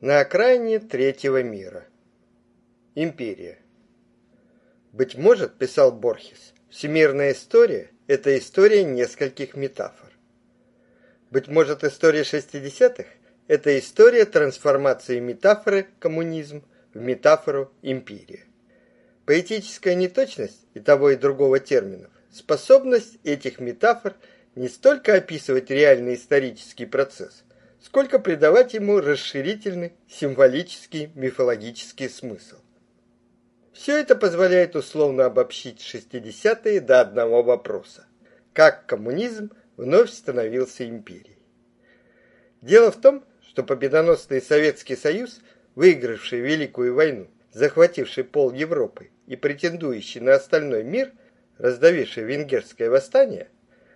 На окраине третьего мира. Империя. Быть может, писал Борхес, всемирная история – это история нескольких метафор. Быть может, история 60-х – это история трансформации метафоры коммунизм в метафору империя. Поэтическая неточность и того и другого терминов, способность этих метафор не столько описывать реальный исторический процесс – сколько придавать ему расширительный, символический, мифологический смысл. Все это позволяет условно обобщить 60-е до одного вопроса. Как коммунизм вновь становился империей? Дело в том, что победоносный Советский Союз, выигравший Великую войну, захвативший пол Европы и претендующий на остальной мир, раздавивший венгерское восстание,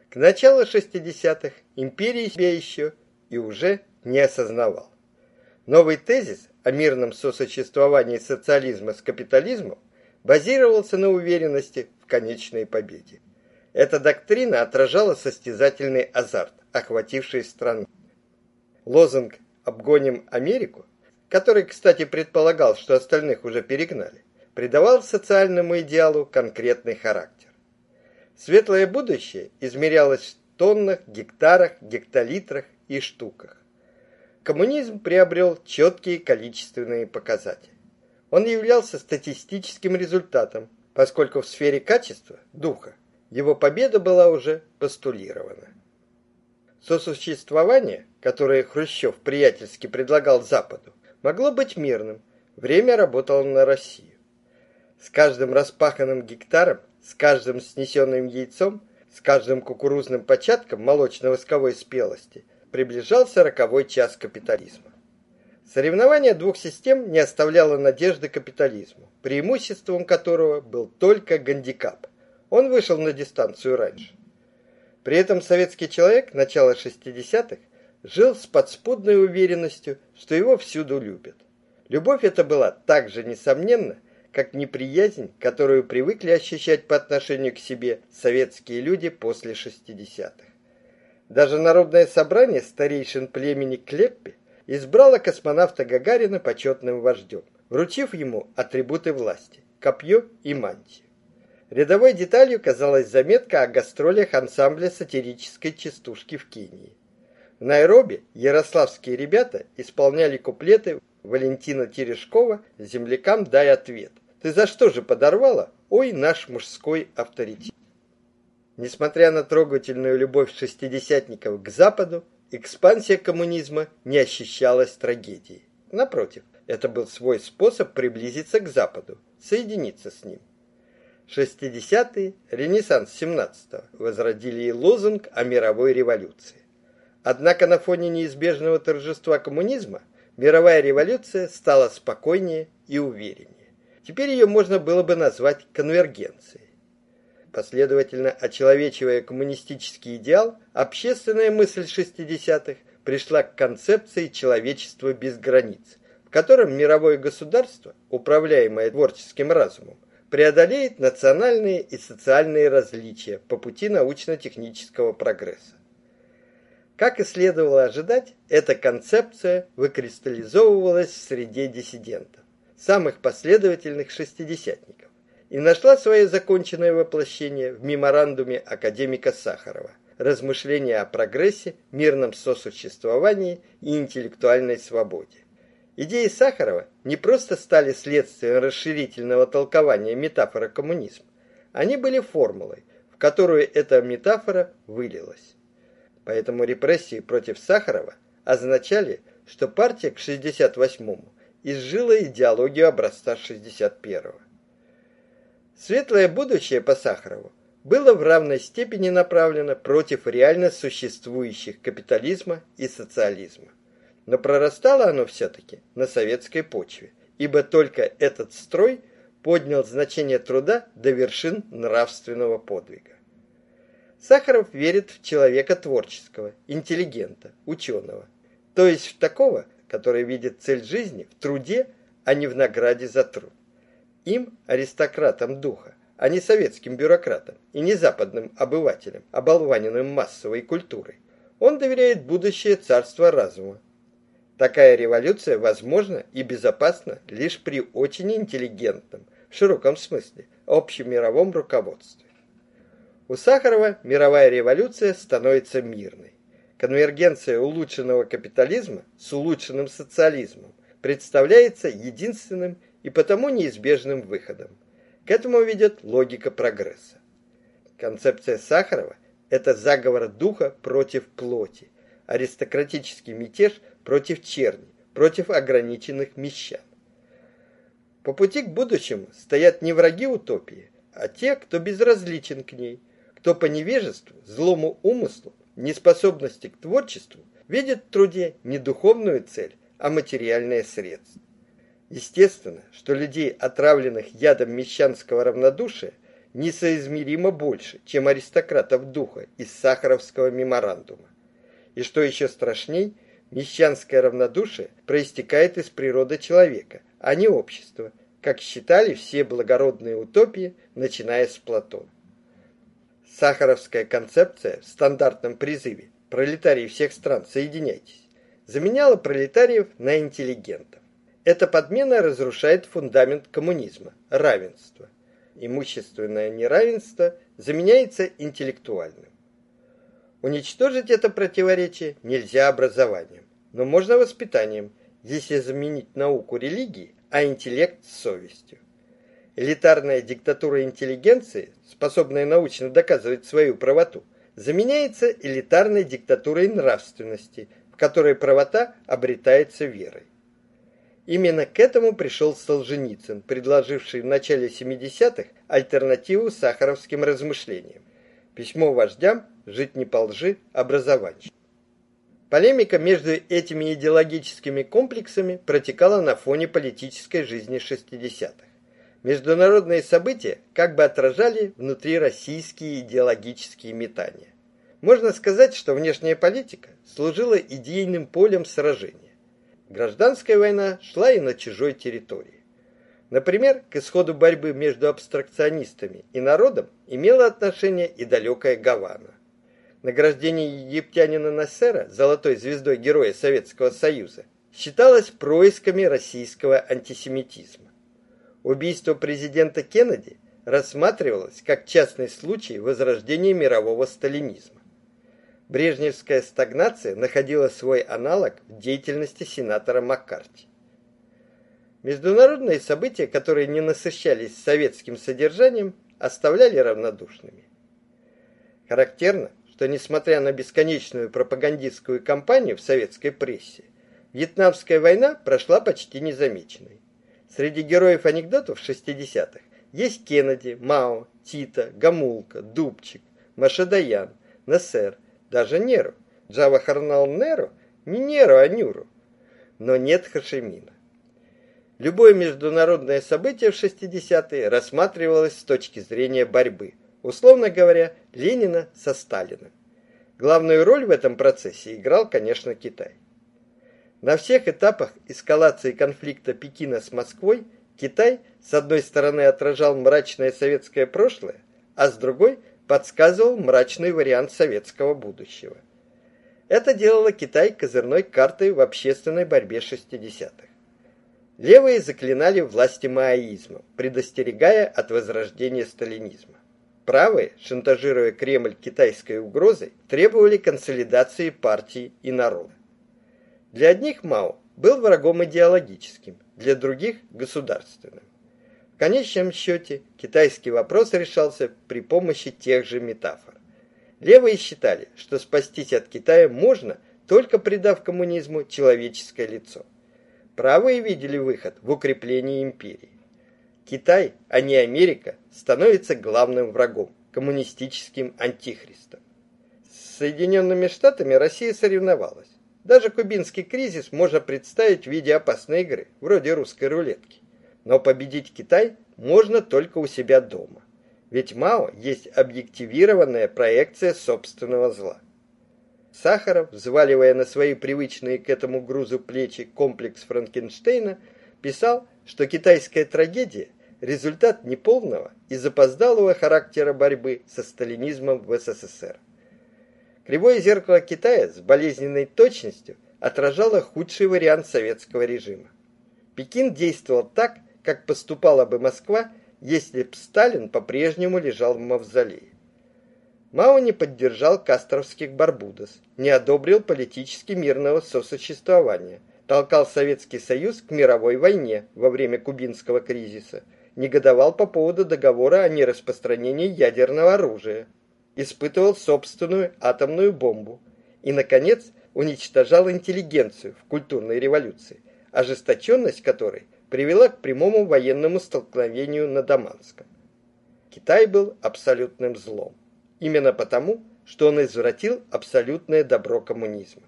к началу 60-х империи себя еще и уже не осознавал. Новый тезис о мирном сосуществовании социализма с капитализмом базировался на уверенности в конечной победе. Эта доктрина отражала состязательный азарт, охвативший страну. Лозунг «Обгоним Америку», который, кстати, предполагал, что остальных уже перегнали, придавал социальному идеалу конкретный характер. Светлое будущее измерялось в тоннах, гектарах, гектолитрах и штуках. Коммунизм приобрел четкие количественные показатели. Он являлся статистическим результатом, поскольку в сфере качества, духа, его победа была уже постулирована. Сосуществование, которое Хрущев приятельски предлагал Западу, могло быть мирным. Время работало на Россию. С каждым распаханным гектаром, с каждым снесенным яйцом, с каждым кукурузным початком молочно-восковой спелости – приближался роковой час капитализма. Соревнование двух систем не оставляло надежды капитализму, преимуществом которого был только гандикап. Он вышел на дистанцию раньше. При этом советский человек начала 60-х жил с подспудной уверенностью, что его всюду любят. Любовь эта была так же несомненна, как неприязнь, которую привыкли ощущать по отношению к себе советские люди после 60-х. Даже Народное собрание старейшин племени Клеппи избрало космонавта Гагарина почетным вождем, вручив ему атрибуты власти – копье и мантию. Рядовой деталью казалась заметка о гастролях ансамбля сатирической частушки в Кении. В Найроби ярославские ребята исполняли куплеты Валентина Терешкова «Землякам дай ответ». «Ты за что же подорвала? Ой, наш мужской авторитет». Несмотря на трогательную любовь шестидесятников к Западу, экспансия коммунизма не ощущалась трагедией. Напротив, это был свой способ приблизиться к Западу, соединиться с ним. 60-е, Ренессанс 17-го возродили и лозунг о мировой революции. Однако на фоне неизбежного торжества коммунизма мировая революция стала спокойнее и увереннее. Теперь ее можно было бы назвать конвергенцией. Последовательно очеловечивая коммунистический идеал, общественная мысль 60-х пришла к концепции человечества без границ, в котором мировое государство, управляемое творческим разумом, преодолеет национальные и социальные различия по пути научно-технического прогресса. Как и следовало ожидать, эта концепция выкристаллизовывалась в среде диссидентов, самых последовательных шестидесятников и нашла свое законченное воплощение в меморандуме академика Сахарова «Размышления о прогрессе, мирном сосуществовании и интеллектуальной свободе». Идеи Сахарова не просто стали следствием расширительного толкования метафоры коммунизма. Они были формулой, в которую эта метафора вылилась. Поэтому репрессии против Сахарова означали, что партия к 68-му изжила идеологию образца 61-го. Светлое будущее по Сахарову было в равной степени направлено против реально существующих капитализма и социализма. Но прорастало оно все-таки на советской почве, ибо только этот строй поднял значение труда до вершин нравственного подвига. Сахаров верит в человека творческого, интеллигента, ученого, то есть в такого, который видит цель жизни в труде, а не в награде за труд. Им, аристократам духа, а не советским бюрократам и не западным обывателям, оболваненным массовой культурой. Он доверяет будущее царства разума. Такая революция возможна и безопасна лишь при очень интеллигентном, в широком смысле, общемировом руководстве. У Сахарова мировая революция становится мирной. Конвергенция улучшенного капитализма с улучшенным социализмом представляется единственным и потому неизбежным выходом. К этому ведет логика прогресса. Концепция Сахарова – это заговор духа против плоти, аристократический мятеж против черни, против ограниченных мещан. По пути к будущему стоят не враги утопии, а те, кто безразличен к ней, кто по невежеству, злому умыслу, неспособности к творчеству видит в труде не духовную цель, а материальное средство. Естественно, что людей, отравленных ядом мещанского равнодушия, несоизмеримо больше, чем аристократов духа из Сахаровского меморандума. И что еще страшней, мещанское равнодушие проистекает из природы человека, а не общества, как считали все благородные утопии, начиная с Платона. Сахаровская концепция в стандартном призыве «Пролетарии всех стран, соединяйтесь» заменяла пролетариев на интеллигентов. Эта подмена разрушает фундамент коммунизма – равенство. Имущественное неравенство заменяется интеллектуальным. Уничтожить это противоречие нельзя образованием, но можно воспитанием, если заменить науку религией, а интеллект совестью. Элитарная диктатура интеллигенции, способная научно доказывать свою правоту, заменяется элитарной диктатурой нравственности, в которой правота обретается верой. Именно к этому пришел Солженицын, предложивший в начале 70-х альтернативу сахаровским размышлениям. Письмо вождям «Жить не по лжи. Образование». Полемика между этими идеологическими комплексами протекала на фоне политической жизни 60-х. Международные события как бы отражали внутрироссийские идеологические метания. Можно сказать, что внешняя политика служила идейным полем сражения. Гражданская война шла и на чужой территории. Например, к исходу борьбы между абстракционистами и народом имела отношение и далекая Гавана. Награждение египтянина Нассера золотой звездой Героя Советского Союза считалось происками российского антисемитизма. Убийство президента Кеннеди рассматривалось как частный случай возрождения мирового сталинизма. Брежневская стагнация находила свой аналог в деятельности сенатора Маккарти. Международные события, которые не насыщались советским содержанием, оставляли равнодушными. Характерно, что несмотря на бесконечную пропагандистскую кампанию в советской прессе, Вьетнамская война прошла почти незамеченной. Среди героев анекдотов 60-х есть Кеннеди, Мао, Тита, Гамулка, Дубчик, Машадаян, Нассер, даже Неру. Джавахарнал Неру не Неру, а Нюру. Но нет Хашимина. Любое международное событие в 60-е рассматривалось с точки зрения борьбы. Условно говоря, Ленина со Сталиным. Главную роль в этом процессе играл, конечно, Китай. На всех этапах эскалации конфликта Пекина с Москвой Китай с одной стороны отражал мрачное советское прошлое, а с другой – подсказывал мрачный вариант советского будущего. Это делало Китай козырной картой в общественной борьбе 60-х. Левые заклинали власти маоизма, предостерегая от возрождения сталинизма. Правые, шантажируя Кремль китайской угрозой, требовали консолидации партии и народа. Для одних Мао был врагом идеологическим, для других – государственным. В конечном счете китайский вопрос решался при помощи тех же метафор. Левые считали, что спастись от Китая можно, только придав коммунизму человеческое лицо. Правые видели выход в укреплении империи. Китай, а не Америка, становится главным врагом, коммунистическим антихристом. С Соединенными Штатами Россия соревновалась. Даже кубинский кризис можно представить в виде опасной игры, вроде русской рулетки. Но победить Китай можно только у себя дома. Ведь Мао есть объективированная проекция собственного зла. Сахаров, взваливая на свои привычные к этому грузу плечи комплекс Франкенштейна, писал, что китайская трагедия – результат неполного и запоздалого характера борьбы со сталинизмом в СССР. Кривое зеркало Китая с болезненной точностью отражала худший вариант советского режима. Пекин действовал так, как поступала бы Москва, если б Сталин по-прежнему лежал в мавзолее. Мао не поддержал кастровских барбудос, не одобрил политически мирного сосуществования, толкал Советский Союз к мировой войне во время кубинского кризиса, негодовал по поводу договора о нераспространении ядерного оружия, испытывал собственную атомную бомбу и, наконец, уничтожал интеллигенцию в культурной революции, ожесточенность которой привела к прямому военному столкновению на Даманском. Китай был абсолютным злом. Именно потому, что он извратил абсолютное добро коммунизма.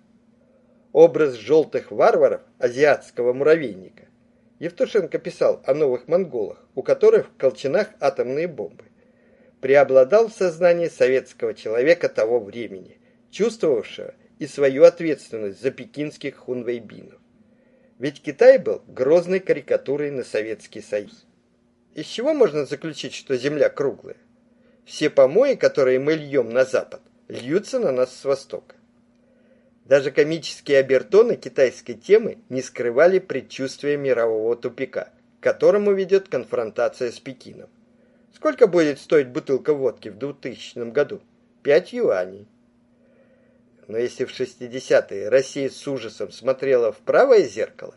Образ желтых варваров азиатского муравейника. Евтушенко писал о новых монголах, у которых в колчанах атомные бомбы. Преобладал в сознании советского человека того времени, чувствовавшего и свою ответственность за пекинских хунвейбинов. Ведь Китай был грозной карикатурой на Советский Союз. Из чего можно заключить, что Земля круглая? Все помои, которые мы льем на запад, льются на нас с востока. Даже комические обертоны китайской темы не скрывали предчувствия мирового тупика, к которому ведет конфронтация с Пекином. Сколько будет стоить бутылка водки в 2000 году? 5 юаней. Но если в 60-е Россия с ужасом смотрела в правое зеркало,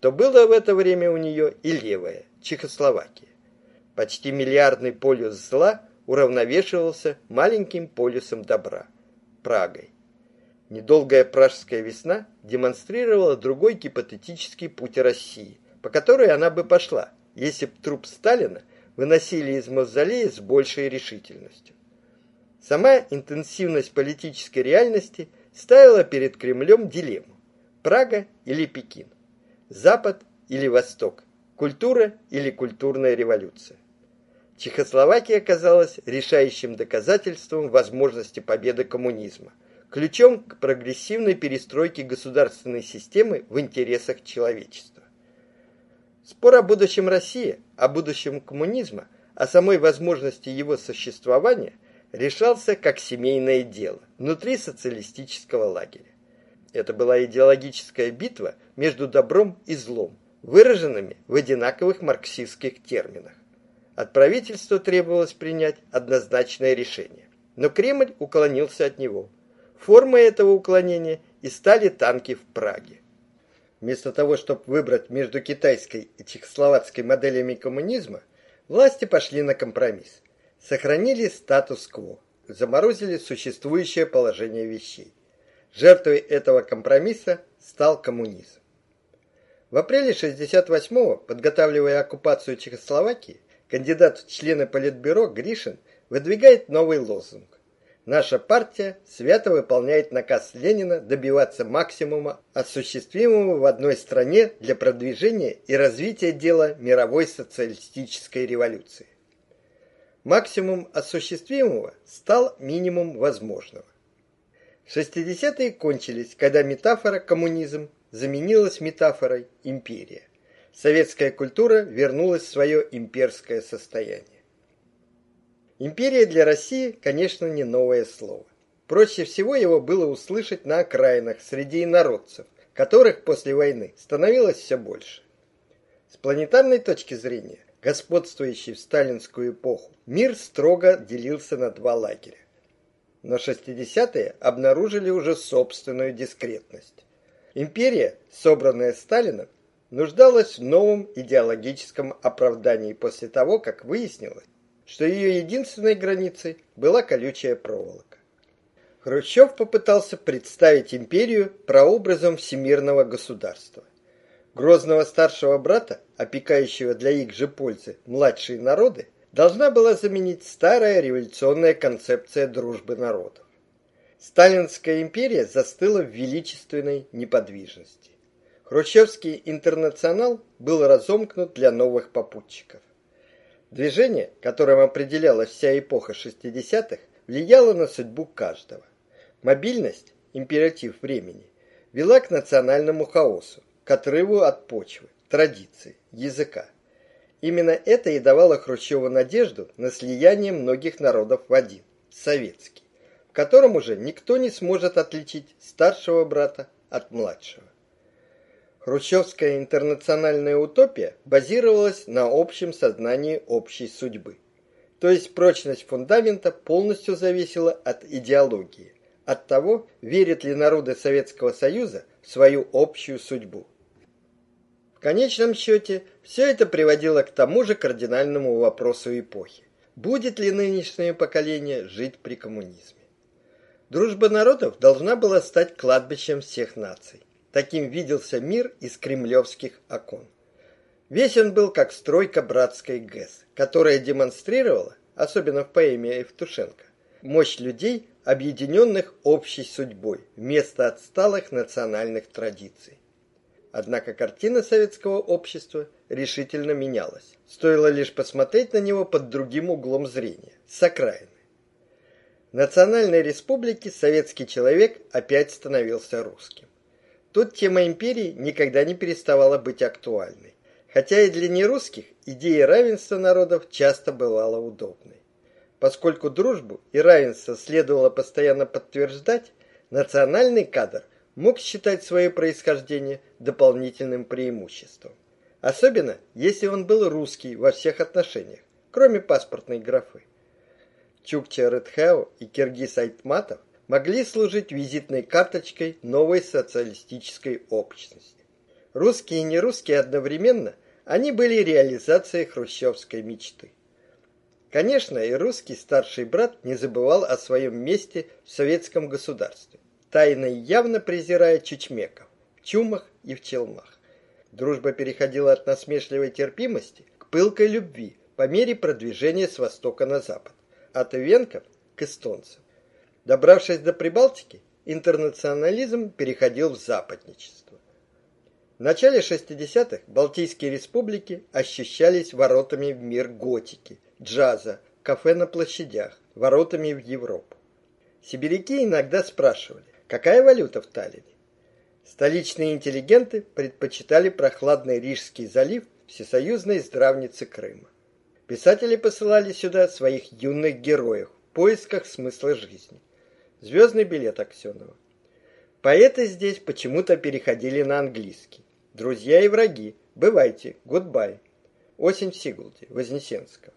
то было в это время у нее и левое, Чехословакия. Почти миллиардный полюс зла уравновешивался маленьким полюсом добра, Прагой. Недолгая пражская весна демонстрировала другой гипотетический путь России, по которой она бы пошла, если б труп Сталина выносили из мавзолея с большей решительностью. Сама интенсивность политической реальности ставила перед Кремлем дилемму: Прага или Пекин, Запад или Восток, культура или культурная революция. Чехословакия оказалась решающим доказательством возможности победы коммунизма, ключом к прогрессивной перестройке государственной системы в интересах человечества. Спор о будущем России, о будущем коммунизма, о самой возможности его существования – решался как семейное дело внутри социалистического лагеря. Это была идеологическая битва между добром и злом, выраженными в одинаковых марксистских терминах. От правительства требовалось принять однозначное решение, но Кремль уклонился от него. Формой этого уклонения и стали танки в Праге. Вместо того, чтобы выбрать между китайской и чехословацкой моделями коммунизма, власти пошли на компромисс сохранили статус-кво, заморозили существующее положение вещей. Жертвой этого компромисса стал коммунизм. В апреле 68-го, подготавливая оккупацию Чехословакии, кандидат в члены Политбюро Гришин выдвигает новый лозунг. Наша партия свято выполняет наказ Ленина добиваться максимума, осуществимого в одной стране для продвижения и развития дела мировой социалистической революции. Максимум осуществимого стал минимум возможного. 60-е кончились, когда метафора коммунизм заменилась метафорой империя. Советская культура вернулась в свое имперское состояние. Империя для России, конечно, не новое слово. Проще всего его было услышать на окраинах среди инородцев, которых после войны становилось все больше. С планетарной точки зрения господствующий в сталинскую эпоху, мир строго делился на два лагеря. Но 60-е обнаружили уже собственную дискретность. Империя, собранная Сталином, нуждалась в новом идеологическом оправдании после того, как выяснилось, что ее единственной границей была колючая проволока. Хрущев попытался представить империю прообразом всемирного государства. Грозного старшего брата, опекающего для их же пользы младшие народы, должна была заменить старая революционная концепция дружбы народов. Сталинская империя застыла в величественной неподвижности. Хрущевский интернационал был разомкнут для новых попутчиков. Движение, которым определялась вся эпоха 60-х, влияло на судьбу каждого. Мобильность, императив времени, вела к национальному хаосу, к отрыву от почвы, традиций, языка. Именно это и давало Хрущеву надежду на слияние многих народов в один, советский, в котором уже никто не сможет отличить старшего брата от младшего. Хрущевская интернациональная утопия базировалась на общем сознании общей судьбы. То есть прочность фундамента полностью зависела от идеологии, от того, верят ли народы Советского Союза в свою общую судьбу. В конечном счете, все это приводило к тому же кардинальному вопросу эпохи. Будет ли нынешнее поколение жить при коммунизме? Дружба народов должна была стать кладбищем всех наций. Таким виделся мир из кремлевских окон. Весь он был как стройка братской ГЭС, которая демонстрировала, особенно в поэме Евтушенко, мощь людей, объединенных общей судьбой, вместо отсталых национальных традиций. Однако картина советского общества решительно менялась. Стоило лишь посмотреть на него под другим углом зрения, с окраины. В национальной республике советский человек опять становился русским. Тут тема империи никогда не переставала быть актуальной. Хотя и для нерусских идея равенства народов часто бывала удобной. Поскольку дружбу и равенство следовало постоянно подтверждать, национальный кадр мог считать свое происхождение дополнительным преимуществом. Особенно, если он был русский во всех отношениях, кроме паспортной графы. Чукча Редхау и Киргиз Айтматов могли служить визитной карточкой новой социалистической общности. Русские и нерусские одновременно, они были реализацией хрущевской мечты. Конечно, и русский старший брат не забывал о своем месте в советском государстве, тайно и явно презирая чечмеков в чумах и в челмах. Дружба переходила от насмешливой терпимости к пылкой любви по мере продвижения с востока на запад, от ивенков к эстонцам. Добравшись до Прибалтики, интернационализм переходил в западничество. В начале 60-х Балтийские республики ощущались воротами в мир готики, джаза, кафе на площадях, воротами в Европу. Сибиряки иногда спрашивали, какая валюта в Таллине. Столичные интеллигенты предпочитали прохладный Рижский залив всесоюзной здравницы Крыма. Писатели посылали сюда своих юных героев в поисках смысла жизни. Звездный билет Аксенова. Поэты здесь почему-то переходили на английский. Друзья и враги, бывайте, гудбай. Осень в Сигулде, Вознесенского.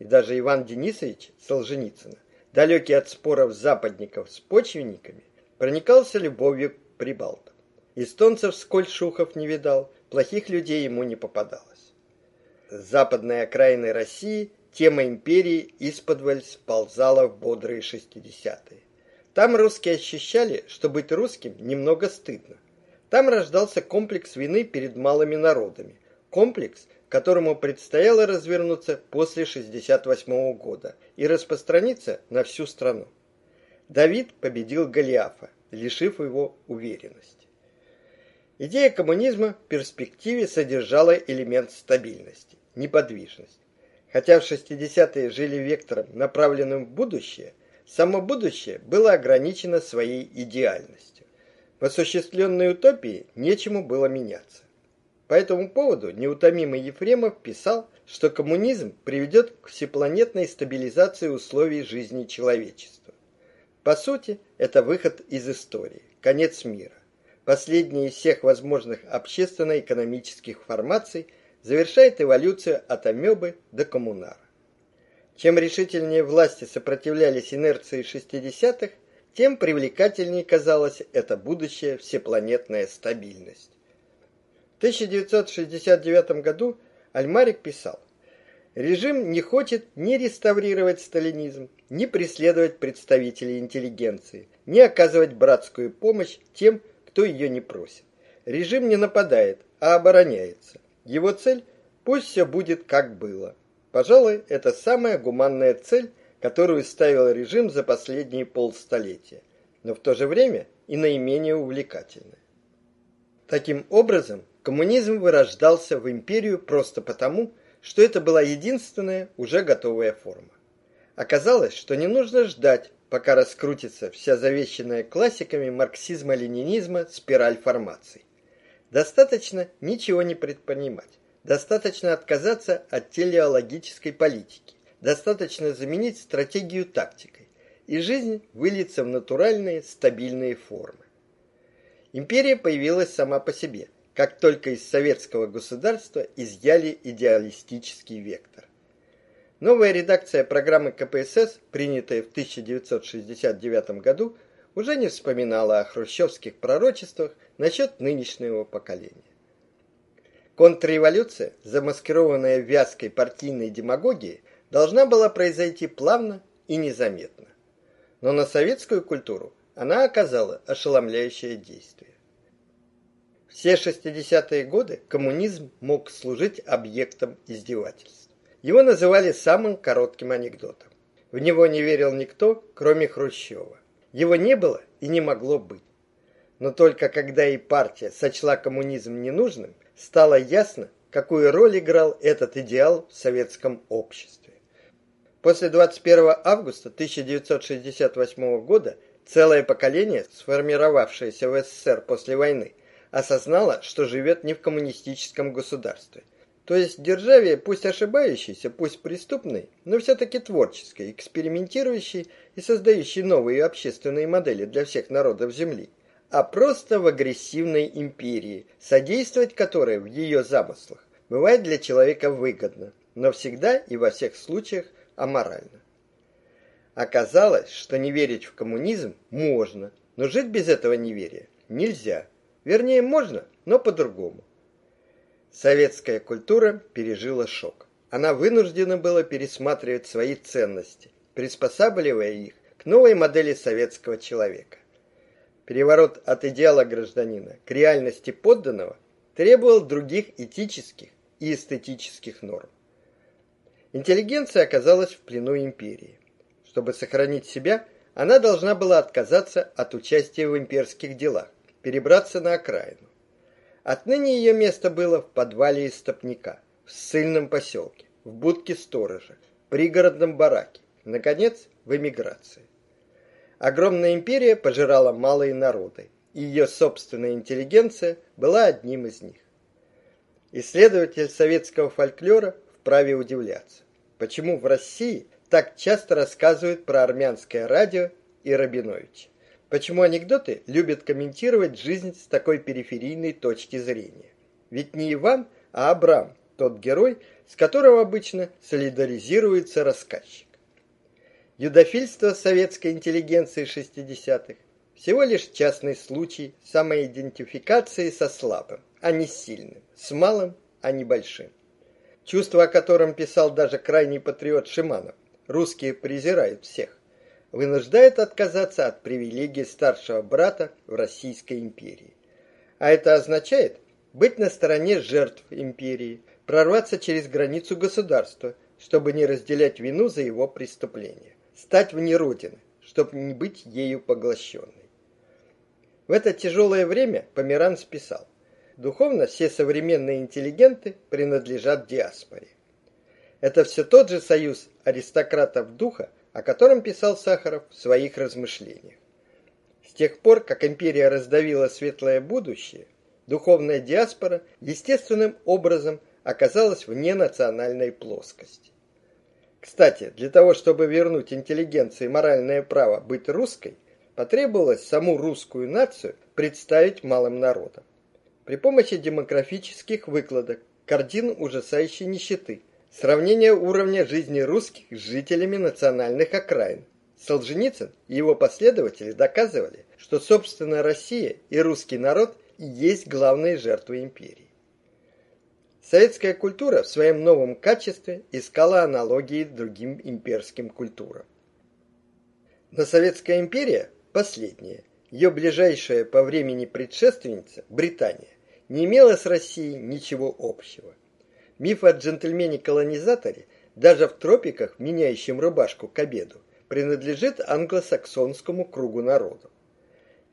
И даже Иван Денисович Солженицына, далекий от споров западников с почвенниками, проникался любовью к прибалтам. Эстонцев сколь шухов не видал, плохих людей ему не попадалось. Западной окраины России тема империи исподволь сползала в бодрые шестидесятые. Там русские ощущали, что быть русским немного стыдно. Там рождался комплекс вины перед малыми народами, комплекс, которому предстояло развернуться после 68 года и распространиться на всю страну. Давид победил Голиафа, лишив его уверенности. Идея коммунизма в перспективе содержала элемент стабильности, неподвижности. Хотя в 60-е жили вектором, направленным в будущее, Само будущее было ограничено своей идеальностью. В осуществленной утопии нечему было меняться. По этому поводу неутомимый Ефремов писал, что коммунизм приведет к всепланетной стабилизации условий жизни человечества. По сути, это выход из истории, конец мира. Последний из всех возможных общественно-экономических формаций завершает эволюцию от амебы до коммунара. Чем решительнее власти сопротивлялись инерции 60-х, тем привлекательнее казалась эта будущая всепланетная стабильность. В 1969 году Альмарик писал: Режим не хочет ни реставрировать сталинизм, ни преследовать представителей интеллигенции, ни оказывать братскую помощь тем, кто ее не просит. Режим не нападает, а обороняется. Его цель пусть все будет как было. Пожалуй, это самая гуманная цель, которую ставил режим за последние полстолетия, но в то же время и наименее увлекательная. Таким образом, коммунизм вырождался в империю просто потому, что это была единственная уже готовая форма. Оказалось, что не нужно ждать, пока раскрутится вся завещанная классиками марксизма-ленинизма спираль формаций. Достаточно ничего не предпринимать. Достаточно отказаться от телеологической политики. Достаточно заменить стратегию тактикой. И жизнь выльется в натуральные, стабильные формы. Империя появилась сама по себе, как только из советского государства изъяли идеалистический вектор. Новая редакция программы КПСС, принятая в 1969 году, уже не вспоминала о хрущевских пророчествах насчет нынешнего поколения. Контрреволюция, замаскированная вязкой партийной демагогией, должна была произойти плавно и незаметно. Но на советскую культуру она оказала ошеломляющее действие. Все 60-е годы коммунизм мог служить объектом издевательств. Его называли самым коротким анекдотом. В него не верил никто, кроме Хрущева. Его не было и не могло быть. Но только когда и партия сочла коммунизм ненужным, стало ясно, какую роль играл этот идеал в советском обществе. После 21 августа 1968 года целое поколение, сформировавшееся в СССР после войны, осознало, что живет не в коммунистическом государстве. То есть державе, пусть ошибающейся, пусть преступной, но все-таки творческой, экспериментирующей и создающей новые общественные модели для всех народов Земли – а просто в агрессивной империи, содействовать которой в ее замыслах бывает для человека выгодно, но всегда и во всех случаях аморально. Оказалось, что не верить в коммунизм можно, но жить без этого неверия нельзя. Вернее, можно, но по-другому. Советская культура пережила шок. Она вынуждена была пересматривать свои ценности, приспосабливая их к новой модели советского человека. Переворот от идеала гражданина к реальности подданного требовал других этических и эстетических норм. Интеллигенция оказалась в плену империи. Чтобы сохранить себя, она должна была отказаться от участия в имперских делах, перебраться на окраину. Отныне ее место было в подвале истопника, в ссыльном поселке, в будке сторожа, пригородном бараке, наконец, в эмиграции. Огромная империя пожирала малые народы, и ее собственная интеллигенция была одним из них. Исследователь советского фольклора вправе удивляться, почему в России так часто рассказывают про армянское радио и Рабиновича. Почему анекдоты любят комментировать жизнь с такой периферийной точки зрения? Ведь не Иван, а Абрам, тот герой, с которого обычно солидаризируется рассказчик. Юдофильство советской интеллигенции 60-х всего лишь частный случай самоидентификации со слабым, а не сильным, с малым, а не большим. Чувство, о котором писал даже крайний патриот Шиманов, русские презирают всех, вынуждает отказаться от привилегий старшего брата в Российской империи. А это означает быть на стороне жертв империи, прорваться через границу государства, чтобы не разделять вину за его преступления стать вне родины, чтобы не быть ею поглощенной. В это тяжелое время Померанц писал: "Духовно все современные интеллигенты принадлежат диаспоре. Это все тот же союз аристократов духа, о котором писал Сахаров в своих размышлениях. С тех пор, как империя раздавила светлое будущее, духовная диаспора естественным образом оказалась вне национальной плоскости. Кстати, для того, чтобы вернуть интеллигенции моральное право быть русской, потребовалось саму русскую нацию представить малым народом. При помощи демографических выкладок, картин ужасающей нищеты, сравнения уровня жизни русских с жителями национальных окраин, Солженицын и его последователи доказывали, что собственно Россия и русский народ и есть главные жертвы империи. Советская культура в своем новом качестве искала аналогии другим имперским культурам. Но Советская империя последняя, ее ближайшая по времени предшественница Британия не имела с Россией ничего общего. Миф о джентльмене-колонизаторе даже в тропиках, меняющем рубашку к обеду, принадлежит англосаксонскому кругу народов.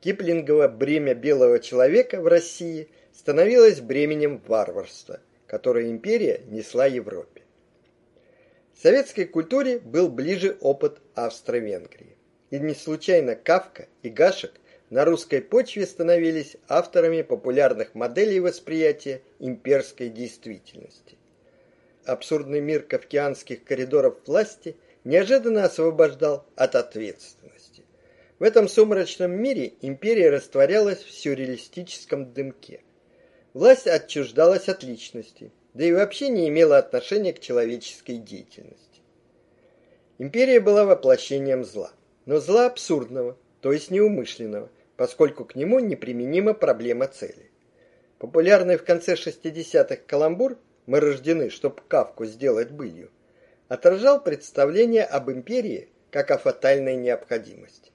Киплингово бремя белого человека в России становилось бременем варварства – который империя несла Европе. Советской культуре был ближе опыт Австро-Венгрии. И не случайно Кавка и Гашек на русской почве становились авторами популярных моделей восприятия имперской действительности. Абсурдный мир кавкианских коридоров власти неожиданно освобождал от ответственности. В этом сумрачном мире империя растворялась в сюрреалистическом дымке. Власть отчуждалась от личности, да и вообще не имела отношения к человеческой деятельности. Империя была воплощением зла, но зла абсурдного, то есть неумышленного, поскольку к нему неприменима проблема цели. Популярный в конце 60-х каламбур «Мы рождены, чтоб Кавку сделать былью» отражал представление об империи как о фатальной необходимости.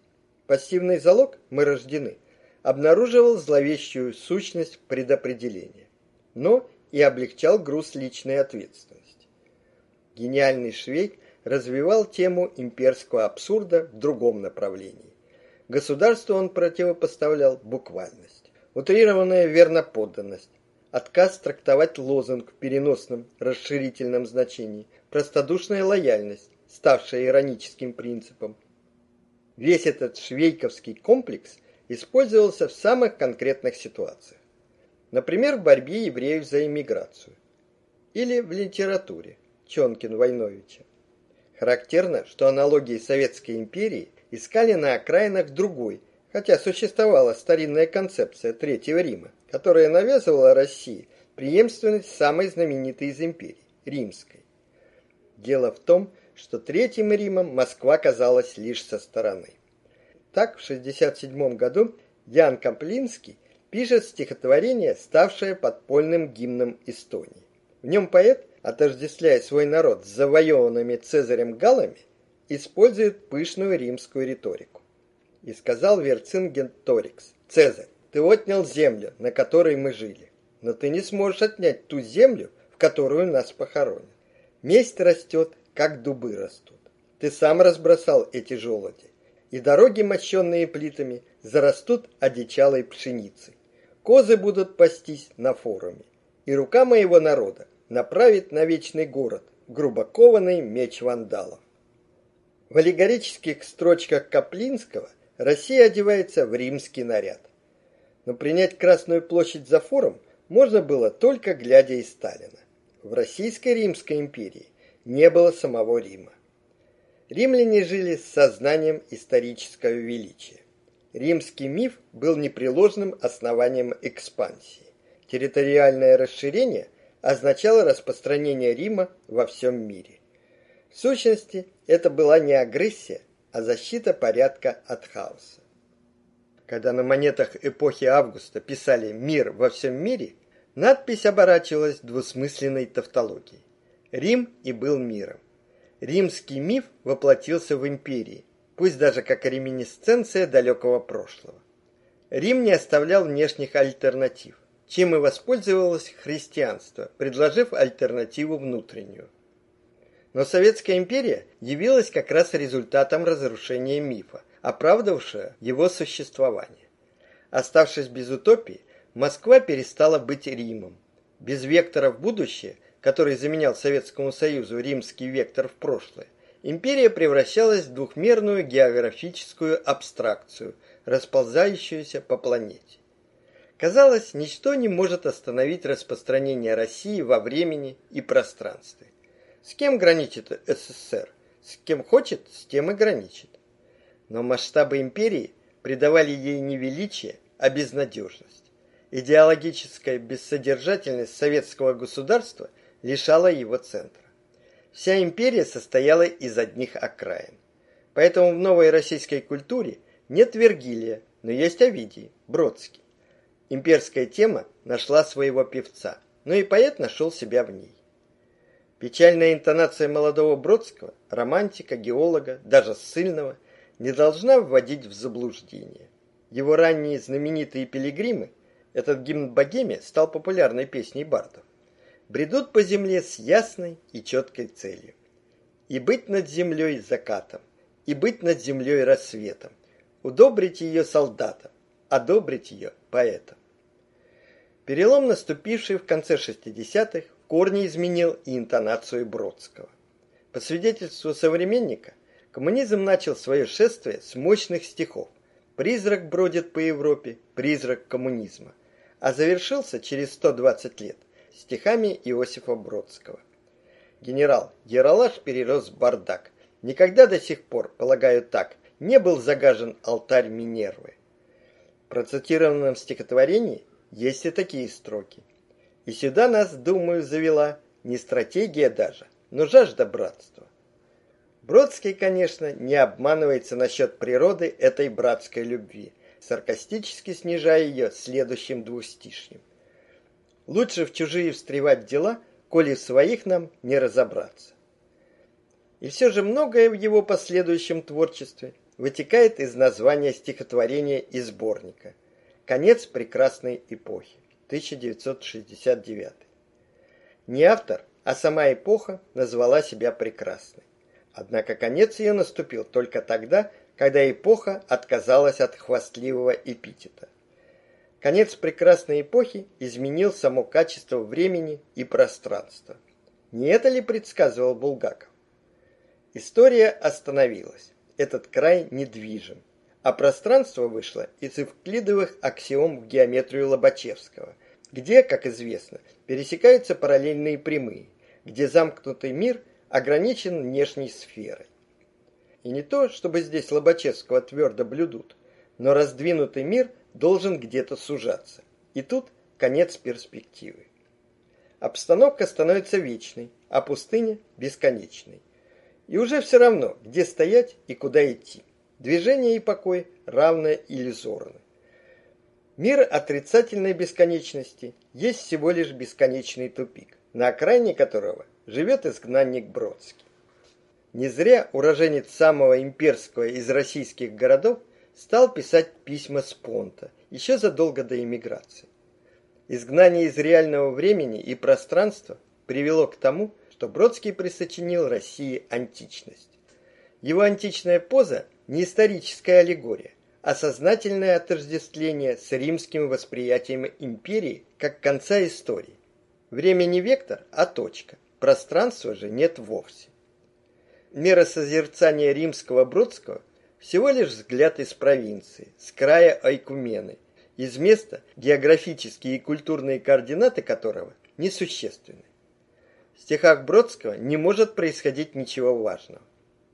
Пассивный залог «Мы рождены» обнаруживал зловещую сущность предопределения, но и облегчал груз личной ответственности. Гениальный Швейк развивал тему имперского абсурда в другом направлении. Государству он противопоставлял буквальность, утрированная верноподданность, отказ трактовать лозунг в переносном расширительном значении, простодушная лояльность, ставшая ироническим принципом. Весь этот швейковский комплекс использовался в самых конкретных ситуациях. Например, в борьбе евреев за иммиграцию. Или в литературе Чонкин-Войновича. Характерно, что аналогии Советской империи искали на окраинах другой, хотя существовала старинная концепция Третьего Рима, которая навязывала России преемственность самой знаменитой из империй – римской. Дело в том, что Третьим Римом Москва казалась лишь со стороны. Так, в 67 году Ян Камплинский пишет стихотворение, ставшее подпольным гимном Эстонии. В нем поэт, отождествляя свой народ с завоеванными Цезарем галлами, использует пышную римскую риторику. И сказал Верцингенторикс: «Цезарь, ты отнял землю, на которой мы жили, но ты не сможешь отнять ту землю, в которую нас похоронят. Месть растет, как дубы растут. Ты сам разбросал эти желуди, и дороги, мощенные плитами, зарастут одичалой пшеницей. Козы будут пастись на форуме, и рука моего народа направит на вечный город грубокованный меч вандалов. В аллегорических строчках Каплинского Россия одевается в римский наряд. Но принять Красную площадь за форум можно было только глядя из Сталина. В Российской Римской империи не было самого Рима. Римляне жили с сознанием исторического величия. Римский миф был непреложным основанием экспансии. Территориальное расширение означало распространение Рима во всем мире. Сущности, это была не агрессия, а защита порядка от хаоса. Когда на монетах эпохи Августа писали «Мир во всем мире», надпись оборачивалась двусмысленной тавтологией. Рим и был миром. Римский миф воплотился в империи, пусть даже как реминисценция далекого прошлого. Рим не оставлял внешних альтернатив, чем и воспользовалось христианство, предложив альтернативу внутреннюю. Но Советская империя явилась как раз результатом разрушения мифа, оправдавшего его существование. Оставшись без утопии, Москва перестала быть Римом. Без вектора в будущее, который заменял Советскому Союзу римский вектор в прошлое, империя превращалась в двухмерную географическую абстракцию, расползающуюся по планете. Казалось, ничто не может остановить распространение России во времени и пространстве. С кем граничит СССР? С кем хочет, с тем и граничит. Но масштабы империи придавали ей не величие, а безнадежность. Идеологическая бессодержательность советского государства лишала его центра. Вся империя состояла из одних окраин. Поэтому в новой российской культуре нет Вергилия, но есть Овидий, Бродский. Имперская тема нашла своего певца, но и поэт нашел себя в ней. Печальная интонация молодого Бродского, романтика, геолога, даже ссыльного, не должна вводить в заблуждение. Его ранние знаменитые пилигримы, этот гимн богеме стал популярной песней бардов, бредут по земле с ясной и четкой целью. И быть над землей закатом, и быть над землей рассветом, удобрить ее солдатам, одобрить ее поэтам. Перелом, наступивший в конце 60-х, корне изменил и интонацию Бродского. По свидетельству современника, коммунизм начал свое шествие с мощных стихов «Призрак бродит по Европе, призрак коммунизма», а завершился через 120 лет стихами Иосифа Бродского. Генерал, Яралаш перерос бардак. Никогда до сих пор, полагаю так, не был загажен алтарь Минервы. В процитированном стихотворении есть и такие строки. И сюда нас, думаю, завела не стратегия даже, но жажда братства. Бродский, конечно, не обманывается насчет природы этой братской любви, саркастически снижая ее следующим двустишьем. Лучше в чужие встревать дела, коли в своих нам не разобраться. И все же многое в его последующем творчестве вытекает из названия стихотворения и сборника «Конец прекрасной эпохи» 1969. Не автор, а сама эпоха назвала себя прекрасной. Однако конец ее наступил только тогда, когда эпоха отказалась от хвастливого эпитета. Конец прекрасной эпохи изменил само качество времени и пространства. Не это ли предсказывал Булгаков? История остановилась. Этот край недвижим. А пространство вышло из эвклидовых аксиом в геометрию Лобачевского, где, как известно, пересекаются параллельные прямые, где замкнутый мир – ограничен внешней сферой. И не то, чтобы здесь Лобачевского твердо блюдут, но раздвинутый мир должен где-то сужаться. И тут конец перспективы. Обстановка становится вечной, а пустыня бесконечной. И уже все равно, где стоять и куда идти. Движение и покой равно иллюзорны. Мир отрицательной бесконечности есть всего лишь бесконечный тупик, на окраине которого живет изгнанник Бродский. Не зря уроженец самого имперского из российских городов стал писать письма с понта, еще задолго до эмиграции. Изгнание из реального времени и пространства привело к тому, что Бродский присочинил России античность. Его античная поза не историческая аллегория, а сознательное отождествление с римским восприятием империи как конца истории. Время не вектор, а точка. Пространства же нет вовсе. Мера созерцания римского Бродского всего лишь взгляд из провинции, с края Айкумены, из места, географические и культурные координаты которого несущественны. В стихах Бродского не может происходить ничего важного.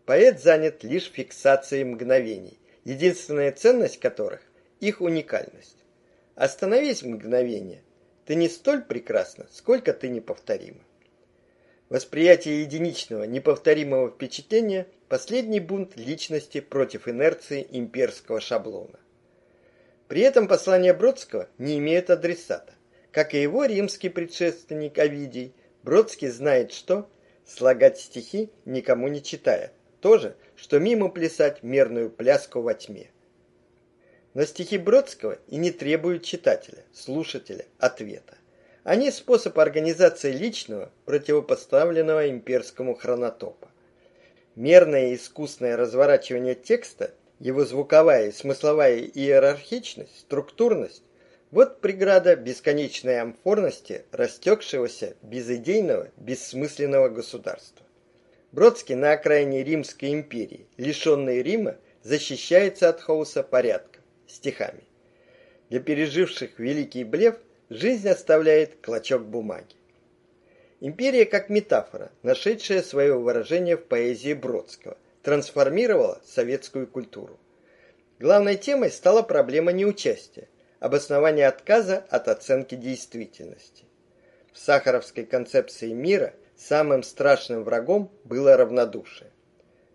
Поэт занят лишь фиксацией мгновений, единственная ценность которых – их уникальность. Остановись мгновение, ты не столь прекрасна, сколько ты неповторима. Восприятие единичного, неповторимого впечатления – последний бунт личности против инерции имперского шаблона. При этом послание Бродского не имеет адресата. Как и его римский предшественник Овидий, Бродский знает, что слагать стихи, никому не читая, то же, что мимо плясать мерную пляску во тьме. Но стихи Бродского и не требуют читателя, слушателя, ответа. Они способ организации личного, противопоставленного имперскому хронотопа. Мерное и искусное разворачивание текста, его звуковая и смысловая иерархичность, структурность – вот преграда бесконечной амфорности растекшегося безидейного, бессмысленного государства. Бродский на окраине Римской империи, лишенный Рима, защищается от хаоса порядком, стихами. Для переживших великий блеф – Жизнь оставляет клочок бумаги. Империя как метафора, нашедшая свое выражение в поэзии Бродского, трансформировала советскую культуру. Главной темой стала проблема неучастия, обоснование отказа от оценки действительности. В сахаровской концепции мира самым страшным врагом было равнодушие.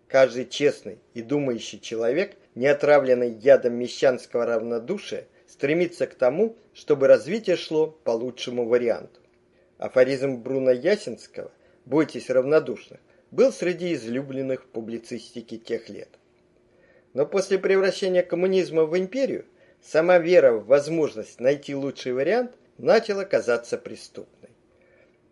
Каждый честный и думающий человек, не отравленный ядом мещанского равнодушия, стремится к тому, чтобы развитие шло по лучшему варианту. Афоризм Бруно Ясинского «Бойтесь равнодушных» был среди излюбленных в публицистике тех лет. Но после превращения коммунизма в империю сама вера в возможность найти лучший вариант начала казаться преступной.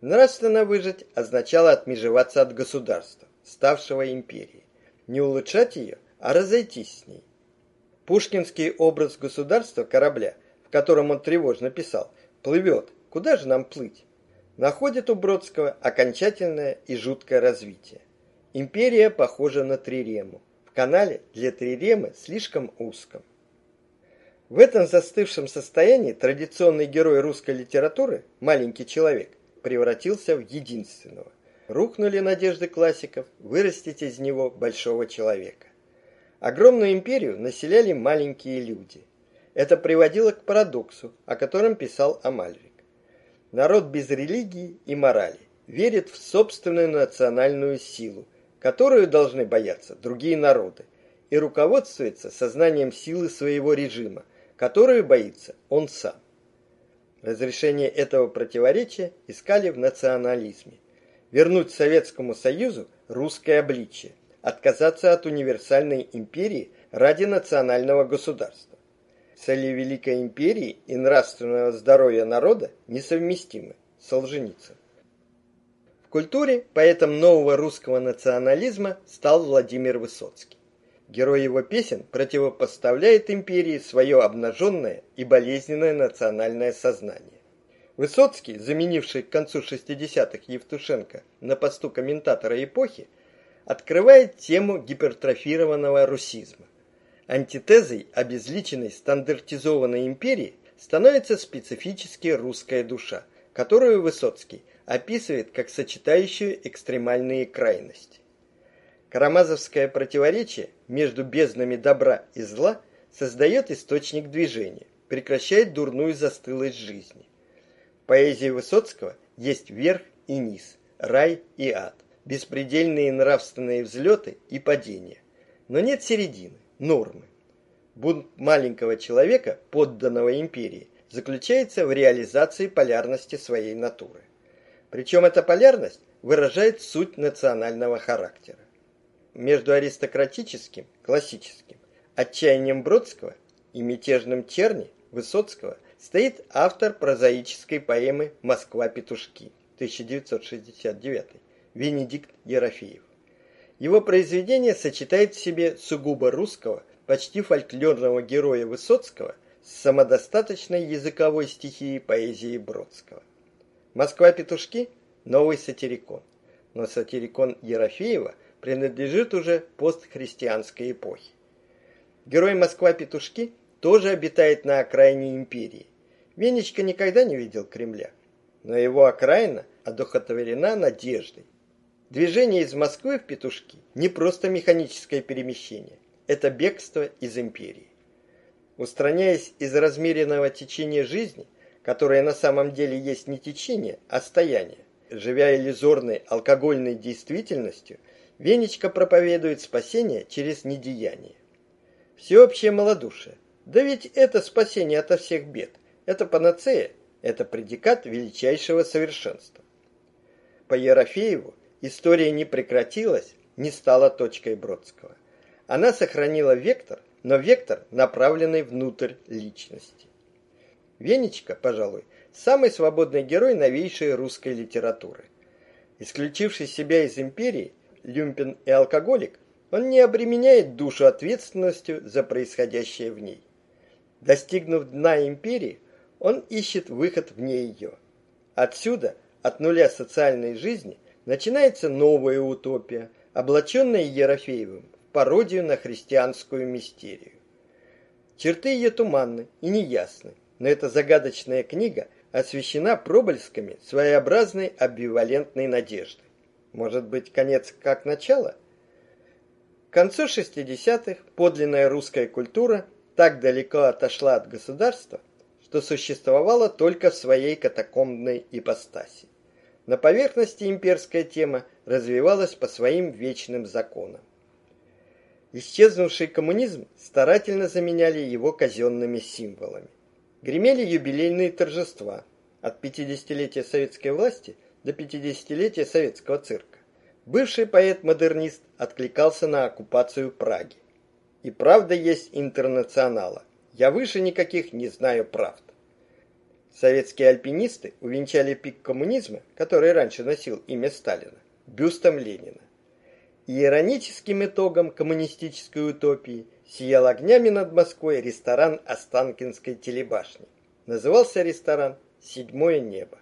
Нравственно выжить означало отмежеваться от государства, ставшего империей, не улучшать ее, а разойтись с ней. Пушкинский образ государства корабля, в котором он тревожно писал, плывет. Куда же нам плыть? Находит у Бродского окончательное и жуткое развитие. Империя похожа на трирему. В канале для триремы слишком узком. В этом застывшем состоянии традиционный герой русской литературы, маленький человек, превратился в единственного. Рухнули надежды классиков вырастить из него большого человека. Огромную империю населяли маленькие люди. Это приводило к парадоксу, о котором писал Амальрик. Народ без религии и морали верит в собственную национальную силу, которую должны бояться другие народы, и руководствуется сознанием силы своего режима, которую боится он сам. Разрешение этого противоречия искали в национализме. Вернуть Советскому Союзу русское обличие – отказаться от универсальной империи ради национального государства. Цели Великой империи и нравственного здоровья народа несовместимы. Солженицын. В культуре поэтом нового русского национализма стал Владимир Высоцкий. Герой его песен противопоставляет империи свое обнаженное и болезненное национальное сознание. Высоцкий, заменивший к концу 60-х Евтушенко на посту комментатора эпохи, открывает тему гипертрофированного русизма. Антитезой обезличенной стандартизованной империи становится специфически русская душа, которую Высоцкий описывает как сочетающую экстремальные крайности. Карамазовское противоречие между безднами добра и зла создает источник движения, прекращает дурную застылость жизни. В поэзии Высоцкого есть верх и низ, рай и ад беспредельные нравственные взлеты и падения. Но нет середины, нормы. Бунт маленького человека, подданного империи, заключается в реализации полярности своей натуры. Причем эта полярность выражает суть национального характера. Между аристократическим, классическим, отчаянием Бродского и мятежным Черни Высоцкого стоит автор прозаической поэмы «Москва-петушки» 1969 Венедикт Ерофеев. Его произведение сочетает в себе сугубо русского, почти фольклорного героя Высоцкого с самодостаточной языковой стихией поэзии Бродского. Москва-петушки – новый сатирикон, но сатирикон Ерофеева принадлежит уже постхристианской эпохе. Герой Москва-петушки тоже обитает на окраине империи. Венечка никогда не видел Кремля, но его окраина одухотворена надеждой, Движение из Москвы в Петушки не просто механическое перемещение, это бегство из империи. Устраняясь из размеренного течения жизни, которое на самом деле есть не течение, а стояние, живя иллюзорной алкогольной действительностью, Венечка проповедует спасение через недеяние. Всеобщее малодушие. Да ведь это спасение ото всех бед. Это панацея, это предикат величайшего совершенства. По Ерофееву История не прекратилась, не стала точкой Бродского. Она сохранила вектор, но вектор, направленный внутрь личности. Венечка, пожалуй, самый свободный герой новейшей русской литературы. Исключивший себя из империи, люмпен и алкоголик, он не обременяет душу ответственностью за происходящее в ней. Достигнув дна империи, он ищет выход вне ее. Отсюда, от нуля социальной жизни, начинается новая утопия, облаченная Ерофеевым в пародию на христианскую мистерию. Черты ее туманны и неясны, но эта загадочная книга освещена проблесками своеобразной амбивалентной надежды. Может быть, конец как начало? К концу 60-х подлинная русская культура так далеко отошла от государства, что существовала только в своей катакомбной ипостаси. На поверхности имперская тема развивалась по своим вечным законам. Исчезнувший коммунизм старательно заменяли его казенными символами. Гремели юбилейные торжества от 50-летия советской власти до 50-летия советского цирка. Бывший поэт-модернист откликался на оккупацию Праги. И правда есть интернационала. Я выше никаких не знаю правд. Советские альпинисты увенчали пик коммунизма, который раньше носил имя Сталина, бюстом Ленина. И ироническим итогом коммунистической утопии сиял огнями над Москвой ресторан Останкинской телебашни. Назывался ресторан «Седьмое небо».